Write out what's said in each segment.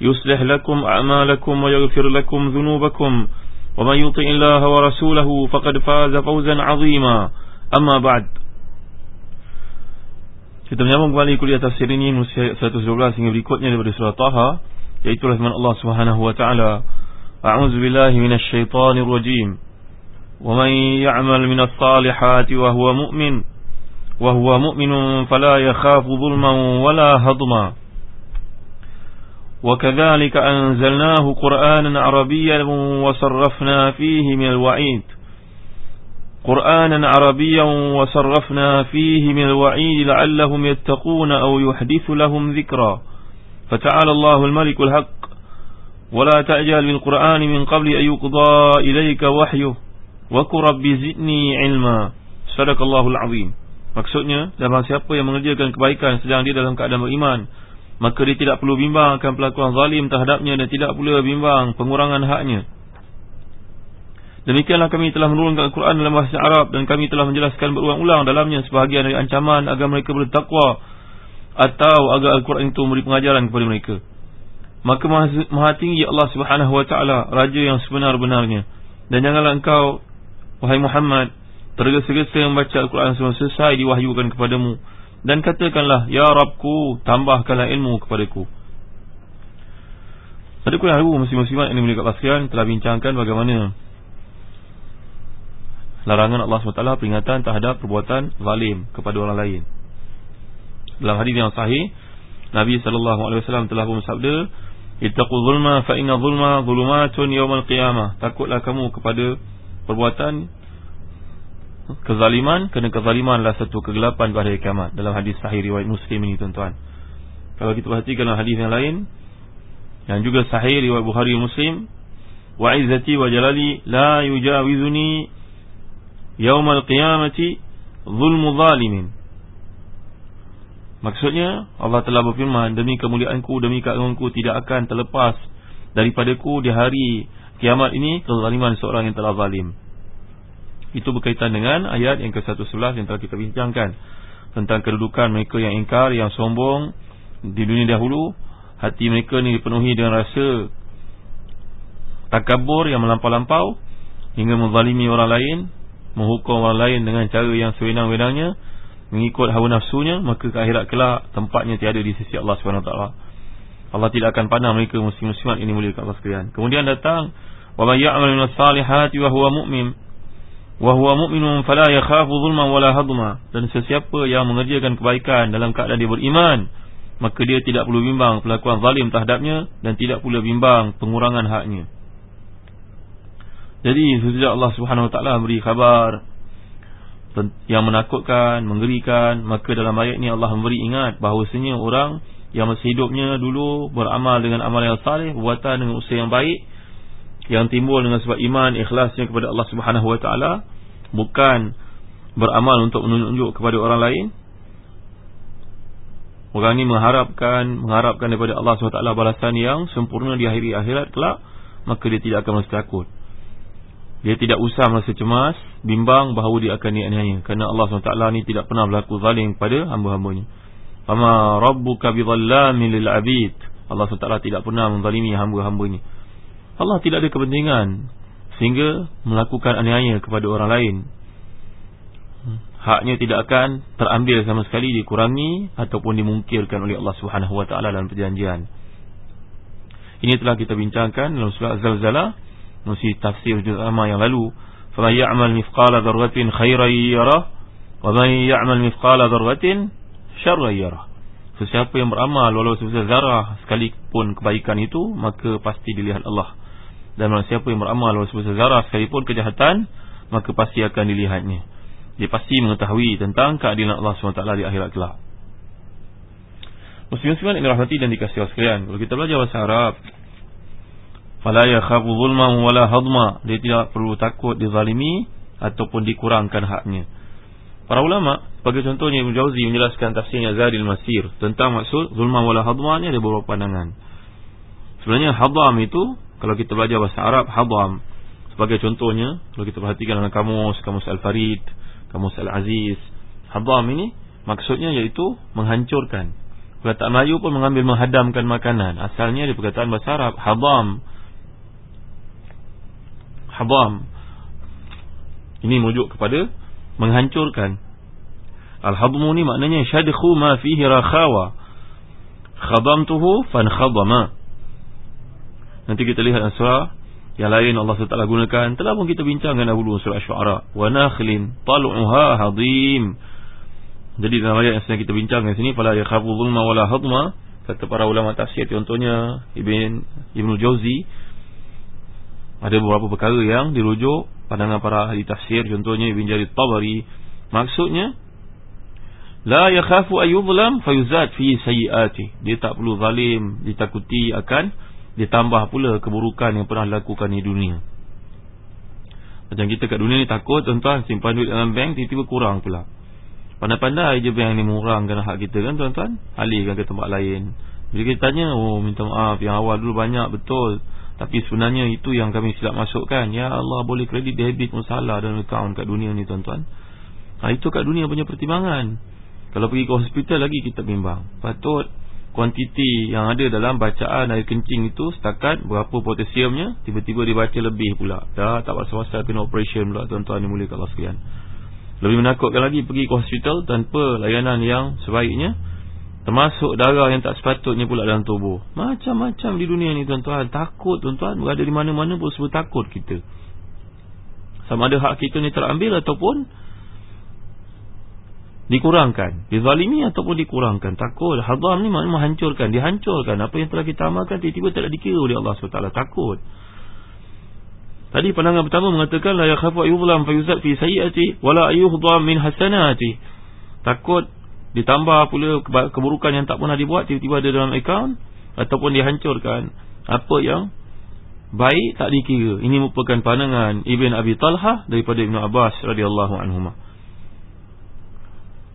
يصلح لكم أعمالكم ويغفر لكم ذنوبكم ومن يطع الله ورسوله فقد فاز فوزا عظيما أما بعد Kita menyambung kembali kuliah tafsir ini Musa 112 hingga berikutnya daripada surah Taha Iaitu firman Allah subhanahu wa ta'ala A'udzu billahi minash shaitanir rajim Wa man ya'mal minas salihati wa huwa mu'min Wa huwa mu'minun fala yakhafu zulman wala hadma وكذلك أنزلناه قرآنا عربيا وصرفنا فيه من الوعيد. قرآنا عربيا وصرفنا فيه من الوعيد لعلهم يتقون أو يحدث لهم ذكرا. فتعالى الله الملك الحق. ولا تعجل بالقرآن من قبل أن يقضى إليك وحيه. وكرب زدني علما. صدق الله العظيم. Maksudnya, dalam siapa yang mengerjakan kebaikan sedang dia dalam keadaan beriman maka dia tidak perlu bimbang akan pelakuan zalim terhadapnya dan tidak pula bimbang pengurangan haknya. Demikianlah kami telah menurunkan Al-Quran dalam bahasa Arab dan kami telah menjelaskan berulang-ulang dalamnya sebahagian dari ancaman agar mereka bertakwa atau agar Al-Quran itu memberi pengajaran kepada mereka. Maka maha tinggi Allah subhanahu wa ta'ala Raja yang sebenar-benarnya Dan janganlah engkau Wahai Muhammad Tergesa-gesa membaca Al-Quran Semua selesai diwahyukan kepadamu dan katakanlah Ya Rabku Tambahkanlah ilmu kepadaku. Pada kuliah hari Muslim-Muslimat yang dimiliki kepasian Telah bincangkan bagaimana Larangan Allah SWT Peringatan terhadap perbuatan Zalim kepada orang lain? Dalam hadis yang sahih Nabi SAW telah bersabda Ittaqu zulma fa inna zulma zulumatun yawmal qiyamah. Takutlah kamu kepada Perbuatan kezaliman kerana kezaliman adalah satu kegelapan pada hari kiamat dalam hadis sahih riwayat Muslim ini tuan-tuan. Kalau kita perhatikan dalam hadis yang lain yang juga sahih riwayat Bukhari Muslim wa izzati wa jalali la yujawizuni yaumal qiyamati zulmu zalimin. Maksudnya Allah telah berfirman demi kemuliaanku demi keagunganku tidak akan terlepas daripadaku di hari kiamat ini kezaliman seorang yang telah zalim. Itu berkaitan dengan ayat yang ke-111 yang telah kita bincangkan. Tentang kedudukan mereka yang ingkar, yang sombong Di dunia dahulu. Hati mereka ni dipenuhi dengan rasa Takabur yang melampau-lampau. Hingga menzalimi orang lain Menghukum orang lain dengan cara yang sewenang-wenangnya Mengikut hawa nafsunya Maka ke akhirat kelak tempatnya tiada di sisi Allah SWT Allah tidak akan pandang mereka muslim-muslimat. Ini mulia Allah sekalian. Kemudian datang min as-salihati wa huwa mu'min wa huwa mu'minun fala yakhafu zulman wala hadma. Dan sesiapa yang mengerjakan kebaikan dalam keadaan dia beriman maka dia tidak perlu bimbang pelakuan zalim terhadapnya dan tidak pula bimbang pengurangan haknya. Jadi sejak Allah Subhanahu wa taala beri khabar yang menakutkan mengerikan maka dalam ayat ini Allah memberi ingat bahawasanya orang yang masih hidupnya dulu beramal dengan amal yang saleh perbuatan dengan usaha yang baik yang timbul dengan sebab iman ikhlasnya kepada Allah Subhanahu wa taala bukan beramal untuk menunjuk kepada orang lain. Orang ini mengharapkan mengharapkan daripada Allah Subhanahu wa taala balasan yang sempurna di akhir akhirat kelak maka dia tidak akan merasa takut. Dia tidak usah merasa cemas bimbang bahawa dia akan dianiaya. Kerana Allah Subhanahu wa taala ni tidak pernah berlaku zalim kepada hamba-hambanya. Fama rabbuka bidhallamin lil abid. Allah SWT tidak pernah menzalimi hamba-hambanya Allah tidak ada kepentingan sehingga melakukan aniaya kepada orang lain. Haknya tidak akan terambil sama sekali dikurangi ataupun dimungkirkan oleh Allah Subhanahu wa taala dalam perjanjian. Ini telah kita bincangkan dalam surah Az-Zalzalah, mesti tafsir ulama yang lalu faman ya'mal mithqala dzarratin khairan yarah wa man ya'mal mithqala dzarratin syarran yarah Sesiapa yang beramal walau sebesar zarah sekalipun kebaikan itu maka pasti dilihat Allah. Dan siapa yang beramal walau sebesar zarah sekalipun kejahatan maka pasti akan dilihatnya. Dia pasti mengetahui tentang keadilan Allah SWT di akhirat kelak. Muslim-musliman ini rahmati dan dikasih sekalian. Kalau kita belajar bahasa Arab, fala yakhafu zulman wala hadma. Dia tidak perlu takut dizalimi ataupun dikurangkan haknya. Para ulama sebagai contohnya Ibn Jauzi menjelaskan tafsirnya Zadil Masir tentang maksud zulma wala hadma ni ada beberapa pandangan. Sebenarnya hadam itu kalau kita belajar bahasa Arab hadam sebagai contohnya kalau kita perhatikan dalam kamus kamus Al-Farid, kamus Al-Aziz, hadam ini maksudnya iaitu menghancurkan. Perkataan Melayu pun mengambil menghadamkan makanan. Asalnya di perkataan bahasa Arab hadam. Hadam. Ini merujuk kepada menghancurkan. Al-hadmu ni maknanya syadkhu ma fihi rakhawa. Khadamtuhu fan khadama. Nanti kita lihat surah yang lain Allah SWT gunakan. Telah pun kita bincangkan dahulu surah syuara. Wa nakhlin tal'uha hadim. Jadi dalam ayat yang sedang kita bincangkan sini. Fala yakhafu zulma wala hadma. Kata para ulama tafsir contohnya Ibn Ibn Jauzi ada beberapa perkara yang dirujuk pandangan para ahli tafsir contohnya Ibn Jarir Tabari maksudnya la yakhafu ayyuzlam fayuzat fi sayiati dia tak perlu zalim ditakuti akan ditambah pula keburukan yang pernah dilakukan di dunia. Macam kita kat dunia ni takut tuan-tuan simpan duit dalam bank tiba-tiba kurang pula. Pandai-pandai je bank ni mengurangkan hak kita kan tuan-tuan? Alihkan ke tempat lain. Bila kita tanya oh minta maaf yang awal dulu banyak betul. Tapi sebenarnya itu yang kami silap masukkan. Ya Allah boleh kredit debit pun salah dalam akaun kat dunia ni tuan-tuan. Ha, Itu kat dunia punya pertimbangan. Kalau pergi ke hospital lagi kita bimbang. Patut kuantiti yang ada dalam bacaan air kencing itu Setakat berapa potasiumnya Tiba-tiba dibaca lebih pula. Dah tak pasal-pasal kena operation pula tuan-tuan mulai kalau sekian Lebih menakutkan lagi pergi ke hospital Tanpa layanan yang sebaiknya Termasuk darah yang tak sepatutnya pula dalam tubuh. Macam-macam di dunia ni tuan-tuan. Takut tuan-tuan. Berada di mana-mana pun sebut takut kita. Sama ada hak kita ni terambil ataupun Dikurangkan. Dizalimi ataupun dikurangkan. Takut. Hadam ni maknanya menghancurkan. Dihancurkan. Apa yang telah kita amalkan Tiba-tiba tak dikira oleh Allah SWT Takut. Tadi pandangan pertama mengatakan La yakhafu ayuhlam fayuzat fi sayyati Wala ayuhdam min hasanati. Takut Ditambah pula keburukan yang tak pernah dibuat Tiba-tiba ada dalam akaun Ataupun dihancurkan. Apa yang baik tak dikira. Ini merupakan pandangan Ibn Abi Talha Daripada Ibn Abbas radhiyallahu anhu.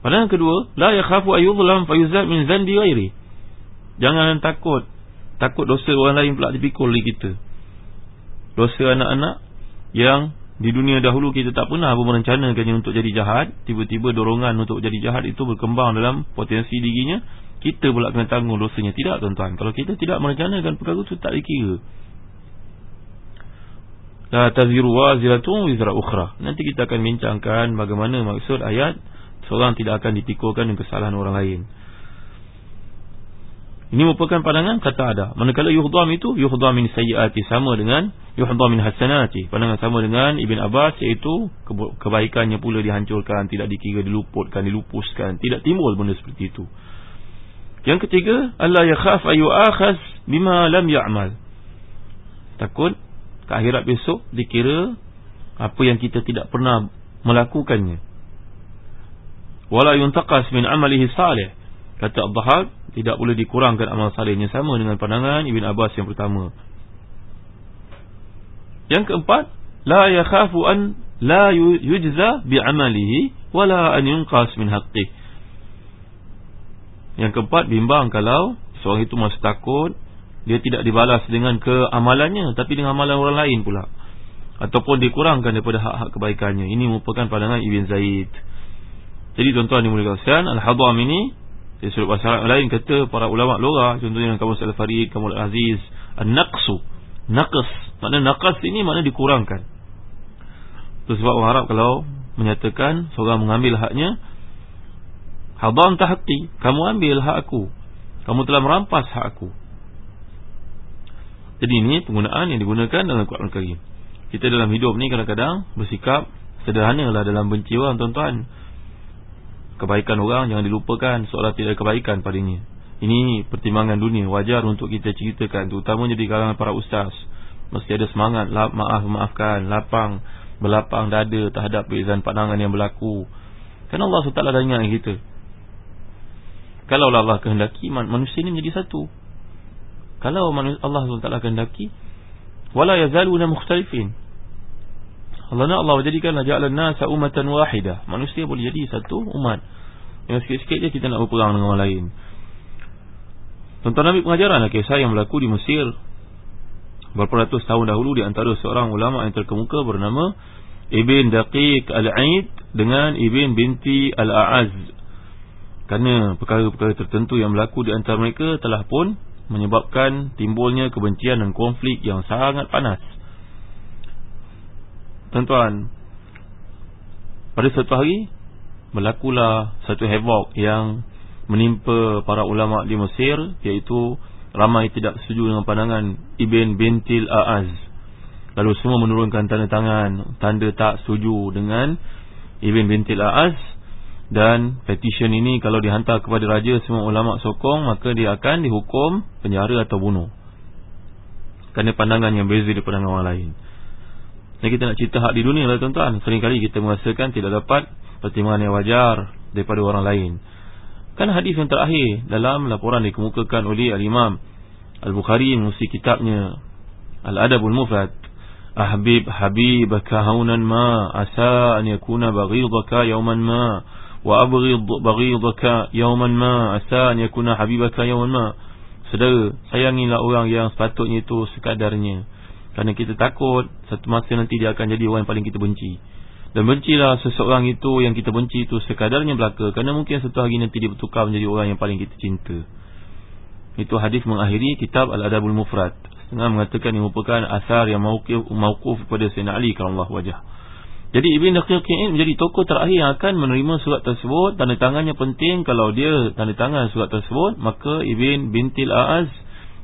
Pandangan kedua La yakhafu ayyudlam fayuzat min zandi ghairi. Jangan takut. Takut dosa orang lain pula dipikul di kita. Dosa anak-anak Yang di dunia dahulu kita tak pernah merencanakannya untuk jadi jahat Tiba-tiba dorongan untuk jadi jahat itu berkembang dalam potensi dirinya Kita pula kena tanggung dosanya. Tidak tuan-tuan. Kalau kita tidak merencanakan perkara itu tak dikira. La taziru waziratun wizra ukhra. Nanti kita akan bincangkan bagaimana maksud ayat Seorang tidak akan dipikulkan dengan kesalahan orang lain ini merupakan pandangan kata ada. Manakala yuhdam itu yuhdam min sayyiati sama dengan yuhdam min hasanati. Pandangan sama dengan Ibn Abbas iaitu kebaikannya pula dihancurkan, tidak dikira diluputkan, dilupuskan, tidak timbul benda seperti itu. Yang ketiga, Allah yakhaf ayu akhas bima lam ya'mal. Takut ke akhirat besok dikira apa yang kita tidak pernah melakukannya. Wala yuntaqas min amalihi salih. Kata Abdahab tidak boleh dikurangkan amal salihnya sama dengan pandangan Ibn Abbas yang pertama. Yang keempat, la yakhafu an la yujza bi amalihi wala an yunqas min haqqih. Yang keempat, bimbang kalau seorang itu masih takut dia tidak dibalas dengan keamalannya tapi dengan amalan orang lain pula ataupun dikurangkan daripada hak-hak kebaikannya. Ini merupakan pandangan Ibn Zaid. Jadi tuan-tuan dimuliakan sekalian, al-hadam ini di sudut Arab lain kata para ulama lora contohnya kamu Salaf Farid, kamu Al-Aziz, an-naqsu. Naqas. Makna naqas ini makna dikurangkan. Itu sebab Arab kalau menyatakan seorang mengambil haknya hadam tahti, kamu ambil hak aku. Kamu telah merampas hak aku. Jadi ini penggunaan yang digunakan dalam Al-Quran Al-Karim. Kita dalam hidup ni kadang-kadang bersikap sederhana lah dalam benci orang tuan-tuan. Kebaikan orang jangan dilupakan seolah tidak kebaikan padanya. Ini pertimbangan dunia wajar untuk kita ceritakan terutamanya di kalangan para ustaz. Mesti ada semangat maaf maafkan, lapang berlapang dada terhadap perbezaan pandangan yang berlaku. Kerana Allah SWT dah ingat kita. Kalau Allah kehendaki manusia ini menjadi satu. Kalau Allah SWT kehendaki wala yazaluna mukhtalifin. Allah nak Allah jadikanlah ja'alan nasa ummatan wahidah. Manusia boleh jadi satu umat. Yang sikit-sikit je kita nak berperang dengan orang lain. Tuan-tuan Nabi pengajaran lah kisah yang berlaku di Mesir Berapa ratus tahun dahulu di antara seorang ulama yang terkemuka bernama Ibn Daqiq Al-Aid dengan Ibn binti Al-A'az Kerana perkara-perkara tertentu yang berlaku di antara mereka telah pun menyebabkan timbulnya kebencian dan konflik yang sangat panas Tuan-tuan Pada satu hari Berlakulah satu havoc yang menimpa para ulama di Mesir iaitu ramai tidak setuju dengan pandangan Ibn Bintil Aaz. Lalu semua menurunkan tanda tangan tanda tak setuju dengan Ibn Bintil Aaz. Dan petition ini kalau dihantar kepada raja semua ulama sokong maka dia akan dihukum penjara atau bunuh. Kerana pandangan yang berbeza daripada orang lain dan kita nak cerita hak di dunia lah tuan-tuan. Seringkali kita merasakan tidak dapat pertimbangan yang wajar daripada orang lain. Kan hadis yang terakhir dalam laporan dikemukakan oleh Al-Imam Al-Bukhari menusi kitabnya Al-Adabul Mufrad Ahbib habibaka haunan ma asa an yakuna baghidaka yawman ma wa abghid baghidaka yawman ma asa an yakuna habibaka yawman ma. Saudara, sayangilah orang yang sepatutnya itu sekadarnya Kerana kita takut satu masa nanti dia akan jadi orang yang paling kita benci. Dan bencilah seseorang itu yang kita benci itu sekadarnya belaka. Kerana mungkin satu hari nanti dia bertukar menjadi orang yang paling kita cinta. Itu hadis mengakhiri kitab Al-Adabul Mufrad. Setengah mengatakan ini merupakan asar yang mawkuf, mawkuf kepada Sayyidina Ali Allah wajah Jadi Ibn Daqiqin menjadi tokoh terakhir yang akan menerima surat tersebut. Tanda tangannya penting. Kalau dia tanda tangan surat tersebut Maka Ibn Bintil A'az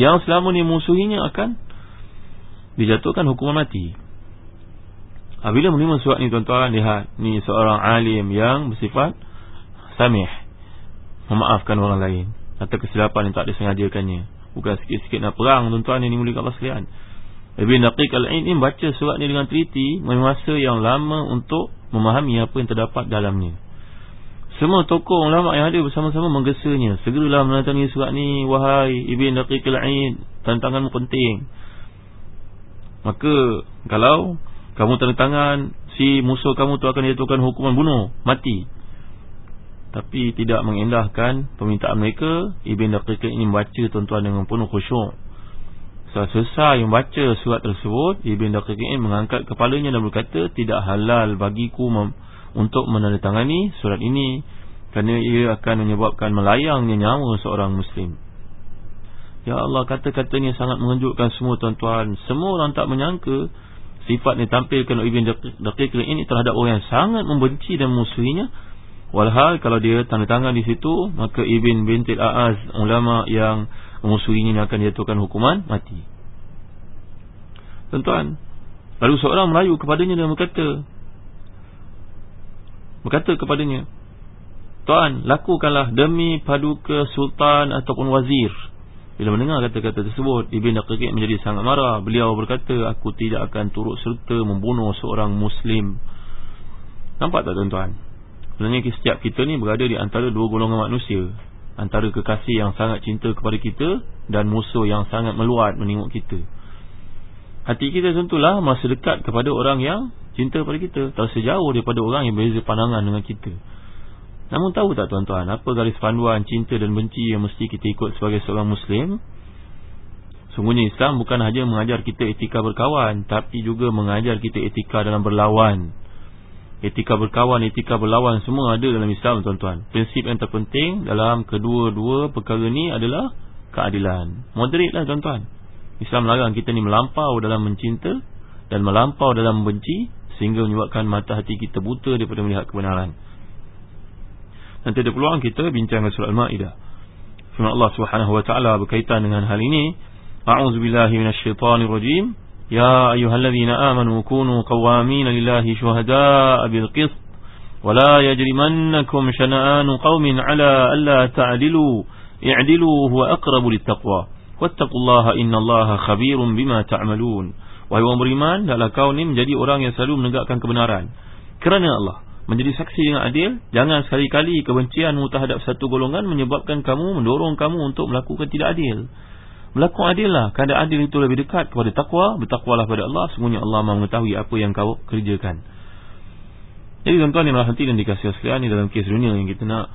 yang selama ni musuhinya akan dijatuhkan hukuman mati. Apabila menerima surat ni tuan-tuan Lihat ni seorang alim yang bersifat Samih Memaafkan orang lain Atau kesilapan yang tak disengajakannya. Bukan sikit-sikit nak perang tuan-tuan Ini mulia Allah sekalian. Ibn Daqiq Al-Ain ini baca surat ni dengan teliti Masa yang lama untuk Memahami apa yang terdapat dalamnya. Semua tokoh ulama yang ada bersama-sama Menggesanya. Segeralah menantangi surat ni Wahai Ibn Daqiq Al-Ain Tantanganmu penting Maka Kalau kamu tanda tangan Si musuh kamu tu akan dijatuhkan hukuman bunuh Mati. Tapi tidak mengendahkan permintaan mereka Ibn Daqiq ini membaca tuan-tuan dengan penuh khusyuk. Saat selesai membaca surat tersebut Ibn Daqiq ini mengangkat kepalanya dan berkata Tidak halal bagiku untuk menandatangani surat ini Kerana ia akan menyebabkan melayangnya nyawa seorang Muslim Ya Allah kata-katanya sangat mengejutkan semua tuan-tuan. Semua orang tak menyangka sifat yang tampilkan Ibn Daqiq ini terhadap orang yang sangat membenci dan musuhinya walhal kalau dia tanda tangan di situ maka Ibn Bintil A'az ulama yang memusuhinya akan dijatuhkan hukuman mati. Tuan-tuan lalu seorang merayu kepadanya dan berkata berkata kepadanya tuan lakukanlah demi paduka sultan ataupun wazir bila mendengar kata-kata tersebut Ibn Daqiq menjadi sangat marah. Beliau berkata Aku tidak akan turut serta Membunuh seorang Muslim. Nampak tak tuan-tuan? Sebenarnya setiap kita ni berada di antara Dua golongan manusia. Antara kekasih yang sangat cinta kepada kita Dan musuh yang sangat meluat menengok kita. Hati kita tentulah Masa dekat kepada orang yang Cinta kepada kita. Tak sejauh daripada orang yang berbeza pandangan dengan kita Namun tahu tak tuan-tuan Apa garis panduan cinta dan benci Yang mesti kita ikut sebagai seorang Muslim? Sungguhnya Islam bukan hanya mengajar kita etika berkawan Tapi juga mengajar kita etika dalam berlawan. Etika berkawan, etika berlawan Semua ada dalam Islam tuan-tuan. Prinsip yang terpenting dalam kedua-dua perkara ni adalah Keadilan. Moderate lah tuan-tuan. Islam larang kita ni melampau dalam mencinta Dan melampau dalam membenci Sehingga menyebabkan mata hati kita buta Daripada melihat kebenaran Nanti ada peluang kita bincang surah Al-Ma'idah. Firman Allah subhanahu wa ta'ala berkaitan dengan hal ini. A'udzubillahi minasyaitanirrojim Ya ayuhallazina amanu kunu qawamina lillahi syuhada'a bilqis ولا يجرمنكم شنآن قوم على ألا تعدلوا اعدلوا هو أقرب للتقوى واتقوا الله إن bima خبير بما تعملون وهو مريمان لا كون menjadi orang yang selalu menegakkan kebenaran. Kerana Allah menjadi saksi dengan adil, jangan sekali-kali kebencianmu terhadap satu golongan menyebabkan kamu mendorong kamu untuk melakukan tidak adil. Melakukan adil lah. Kerana adil itu lebih dekat kepada takwa. Bertakwalah pada Allah. Semuanya Allah mahu mengetahui apa yang kau kerjakan. Jadi tuan-tuan yang rahmati dan dikasih sekalian. Ini dalam kes dunia yang kita nak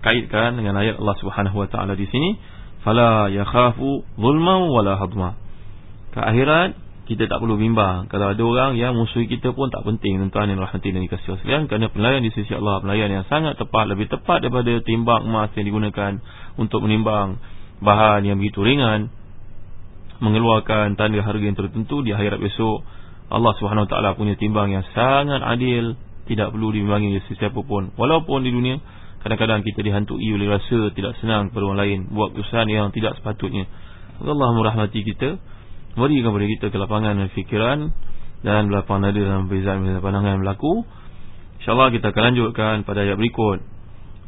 kaitkan dengan ayat Allah subhanahu wa ta'ala di sini. Fala yakhafu zulma wala hadma. Ke akhirat, kita tak perlu bimbang. Kalau ada orang yang musuh kita pun tak penting. Tuan-tuan yang rahmati dan dikasih sekalian. Kerana pelayan di sisi Allah. Pelayan yang sangat tepat. Lebih tepat daripada timbang emas yang digunakan untuk menimbang bahan yang begitu ringan mengeluarkan tanda harga yang tertentu di akhirat besok Allah Subhanahu Taala punya timbang yang sangat adil tidak perlu dibimbangi oleh sesiapa pun walaupun di dunia kadang-kadang kita dihantui oleh rasa tidak senang kepada orang lain buat keputusan yang tidak sepatutnya Allah merahmati kita beri kepada kita kelapangan fikiran dan berlapang nada dalam perbezaan pandangan yang berlaku insyaAllah kita akan lanjutkan pada ayat berikut.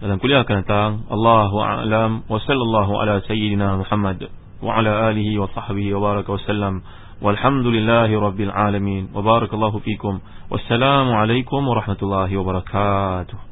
Dalam kuliah akan datang Allahu a'lam wa sallallahu ala sayyidina Muhammad wa ala alihi wa sahbihi wa baraka wa sallam. Walhamdulillahi rabbil alamin. Wa barakallahu fikum. Wassalamu alaikum warahmatullahi wabarakatuh